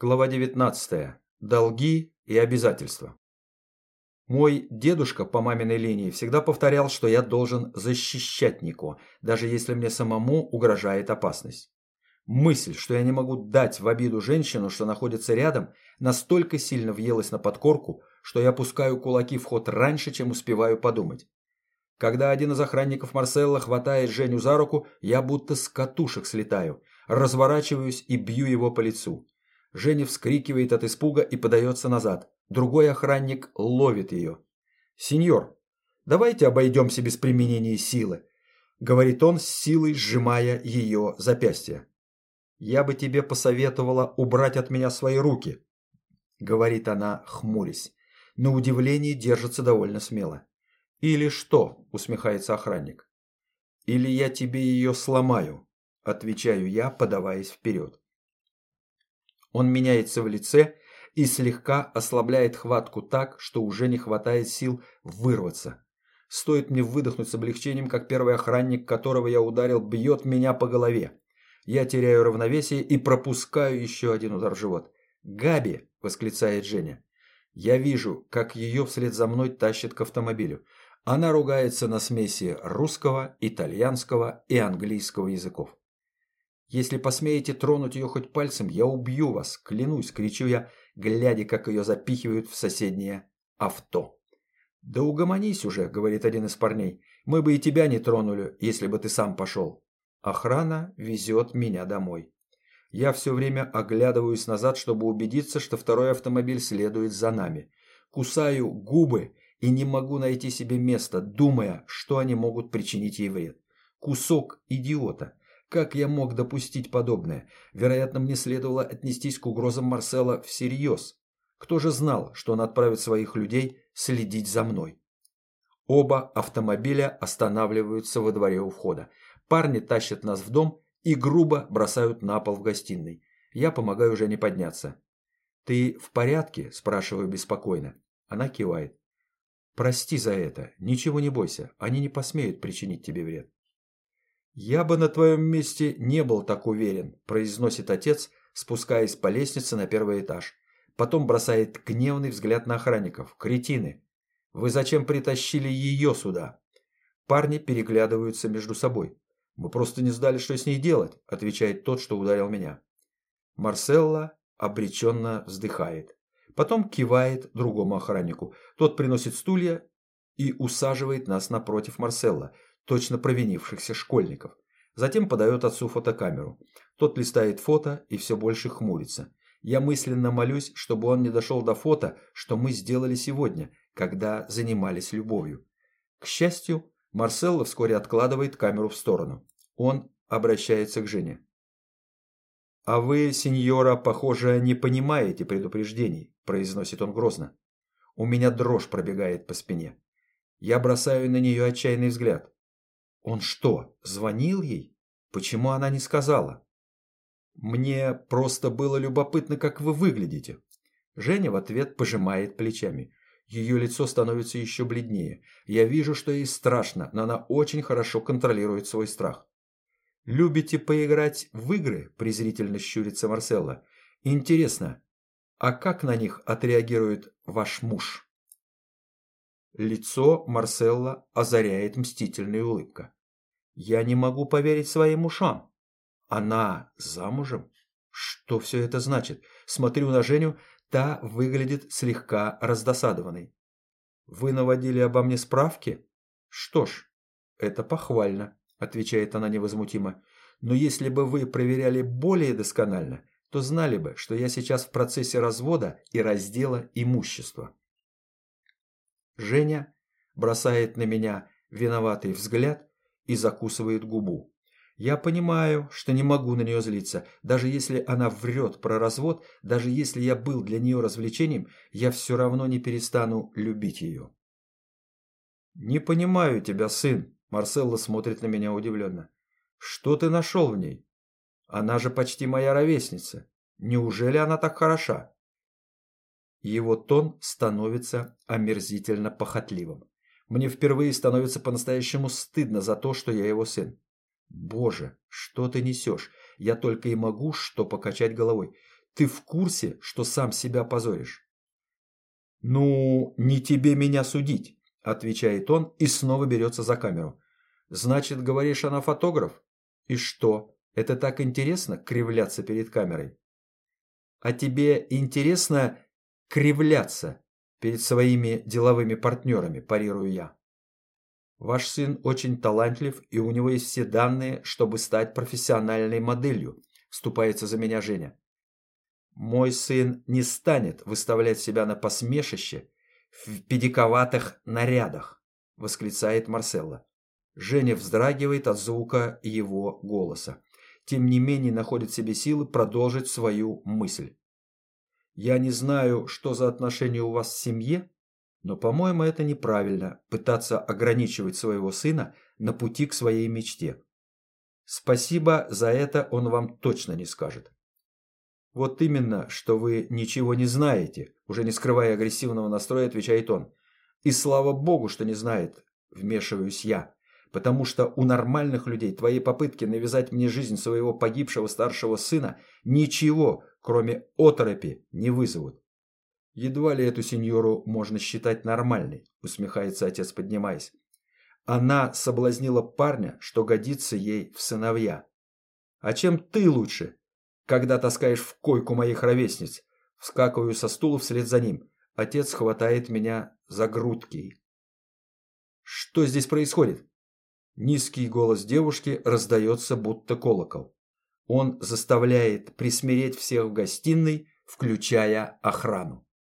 Глава 19. Долги и обязательства. Мой дедушка по маминой линии всегда повторял, что я должен защищать Нико, даже если мне самому угрожает опасность. Мысль, что я не могу дать в обиду женщину, что находится рядом, настолько сильно въелась на подкорку, что я пускаю кулаки в ход раньше, чем успеваю подумать. Когда один из охранников Марселла хватает Женю за руку, я будто с катушек слетаю, разворачиваюсь и бью его по лицу. Женя вскрикивает от испуга и подается назад. Другой охранник ловит ее. «Сеньор, давайте обойдемся без применения силы», — говорит он с силой, сжимая ее запястье. «Я бы тебе посоветовала убрать от меня свои руки», — говорит она, хмурясь. На удивление держится довольно смело. «Или что?» – усмехается охранник. «Или я тебе ее сломаю», – отвечаю я, подаваясь вперед. Он меняется в лице и слегка ослабляет хватку так, что уже не хватает сил вырваться. Стоит мне выдохнуть с облегчением, как первый охранник, которого я ударил, бьет меня по голове. Я теряю равновесие и пропускаю еще один удар в живот. «Габи!» – восклицает Женя. Я вижу, как ее вслед за мной тащат к автомобилю. Она ругается на смеси русского, итальянского и английского языков. Если посмеете тронуть ее хоть пальцем, я убью вас, клянусь, кричу я, глядя, как ее запихивают в соседнее авто. «Да угомонись уже», — говорит один из парней. «Мы бы и тебя не тронули, если бы ты сам пошел». Охрана везет меня домой. Я все время оглядываюсь назад, чтобы убедиться, что второй автомобиль следует за нами. Кусаю губы и не могу найти себе места, думая, что они могут причинить ей вред. Кусок идиота. Как я мог допустить подобное? Вероятно, мне следовало отнестись к угрозам Марсела всерьез. Кто же знал, что он отправит своих людей следить за мной? Оба автомобиля останавливаются во дворе у входа. Парни тащат нас в дом и грубо бросают на пол в гостиной. Я помогаю Жене подняться. «Ты в порядке?» – спрашиваю беспокойно. Она кивает. «Прости за это. Ничего не бойся. Они не посмеют причинить тебе вред». «Я бы на твоем месте не был так уверен», – произносит отец, спускаясь по лестнице на первый этаж. Потом бросает гневный взгляд на охранников. «Кретины! Вы зачем притащили ее сюда?» Парни переглядываются между собой. «Мы просто не знали, что с ней делать», – отвечает тот, что ударил меня. Марселла обреченно вздыхает. Потом кивает другому охраннику. Тот приносит стулья и усаживает нас напротив Марселла – точно провинившихся школьников. Затем подает отцу фотокамеру. Тот листает фото и все больше хмурится. Я мысленно молюсь, чтобы он не дошел до фото, что мы сделали сегодня, когда занимались любовью. К счастью, Марселло вскоре откладывает камеру в сторону. Он обращается к Жене. «А вы, сеньора, похоже, не понимаете предупреждений», – произносит он грозно. У меня дрожь пробегает по спине. Я бросаю на нее отчаянный взгляд. Он что, звонил ей? Почему она не сказала? Мне просто было любопытно, как вы выглядите. Женя в ответ пожимает плечами. Ее лицо становится еще бледнее. Я вижу, что ей страшно, но она очень хорошо контролирует свой страх. «Любите поиграть в игры?» – презрительно щурится Марселла. «Интересно, а как на них отреагирует ваш муж?» Лицо Марселла озаряет мстительная улыбка. Я не могу поверить своим ушам. Она замужем? Что все это значит? Смотрю на Женю, та выглядит слегка раздосадованной. Вы наводили обо мне справки? Что ж, это похвально, отвечает она невозмутимо. Но если бы вы проверяли более досконально, то знали бы, что я сейчас в процессе развода и раздела имущества. Женя бросает на меня виноватый взгляд и закусывает губу. Я понимаю, что не могу на нее злиться. Даже если она врет про развод, даже если я был для нее развлечением, я все равно не перестану любить ее. «Не понимаю тебя, сын», – Марселла смотрит на меня удивленно. «Что ты нашел в ней? Она же почти моя ровесница. Неужели она так хороша?» Его тон становится омерзительно похотливым. Мне впервые становится по-настоящему стыдно за то, что я его сын. Боже, что ты несешь? Я только и могу что покачать головой. Ты в курсе, что сам себя позоришь? «Ну, не тебе меня судить», – отвечает он и снова берется за камеру. «Значит, говоришь, она фотограф? И что, это так интересно кривляться перед камерой?» «А тебе интересно кривляться перед своими деловыми партнерами?» – парирую я. «Ваш сын очень талантлив, и у него есть все данные, чтобы стать профессиональной моделью», – вступается за меня Женя. Мой сын не станет выставлять себя на посмешище в педиковатых нарядах, восклицает Марселла. Женя вздрагивает от звука его голоса. Тем не менее находит себе силы продолжить свою мысль. Я не знаю, что за отношения у вас в семье, но, по-моему, это неправильно пытаться ограничивать своего сына на пути к своей мечте. Спасибо за это он вам точно не скажет. «Вот именно, что вы ничего не знаете», уже не скрывая агрессивного настроя, отвечает он. «И слава богу, что не знает», вмешиваюсь я. «Потому что у нормальных людей твои попытки навязать мне жизнь своего погибшего старшего сына ничего, кроме оторопи, не вызовут». «Едва ли эту сеньору можно считать нормальной», усмехается отец, поднимаясь. «Она соблазнила парня, что годится ей в сыновья». «А чем ты лучше?» когда таскаешь в койку моих ровесниц. Вскакиваю со стула вслед за ним. Отец хватает меня за грудки. Что здесь происходит? Низкий голос девушки раздается, будто колокол. Он заставляет присмиреть всех в гостиной, включая охрану.